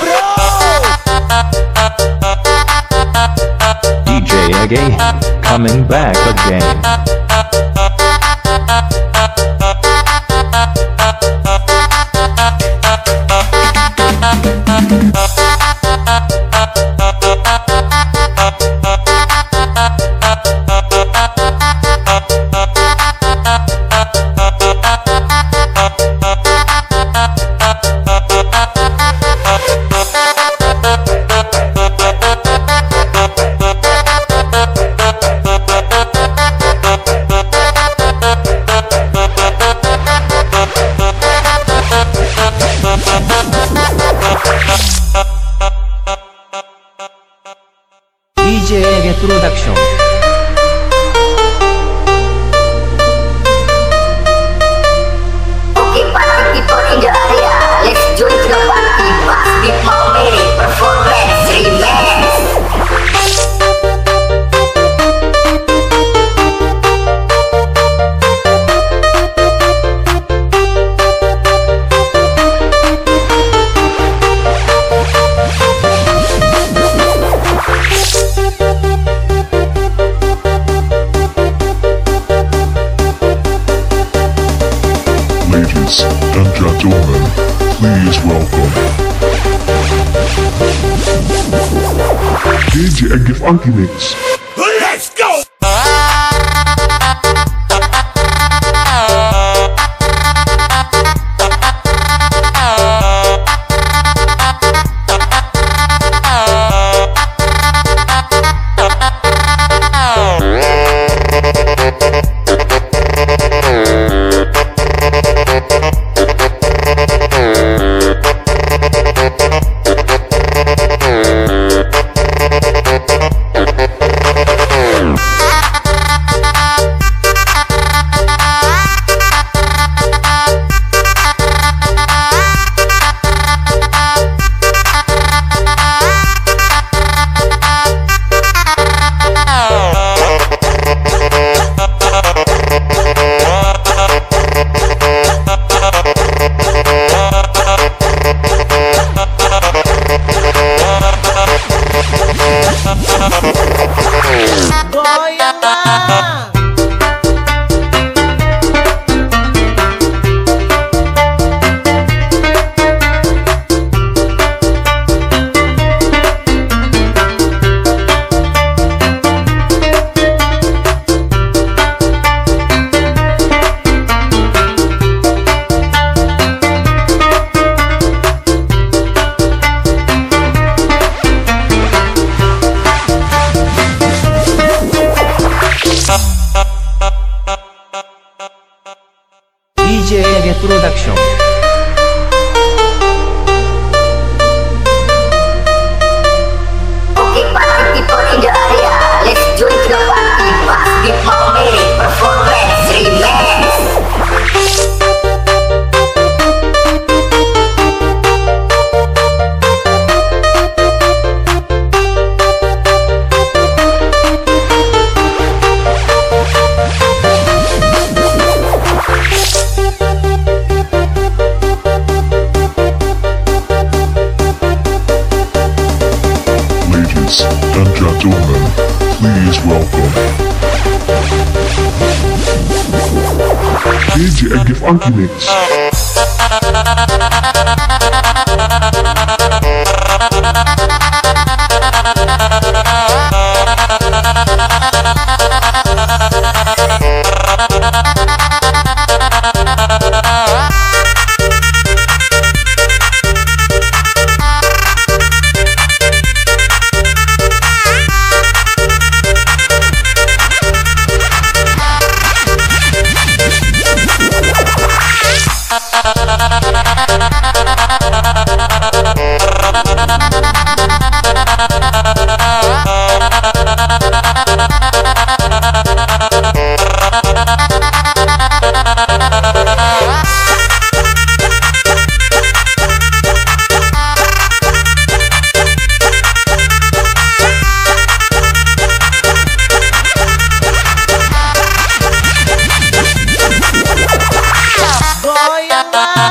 Bro DJ Again, coming back again. プロダクション gentlemen, please welcome DJ Agif Funky プロダクション。Gentlemen, please welcome DJ Agif Funky. Naman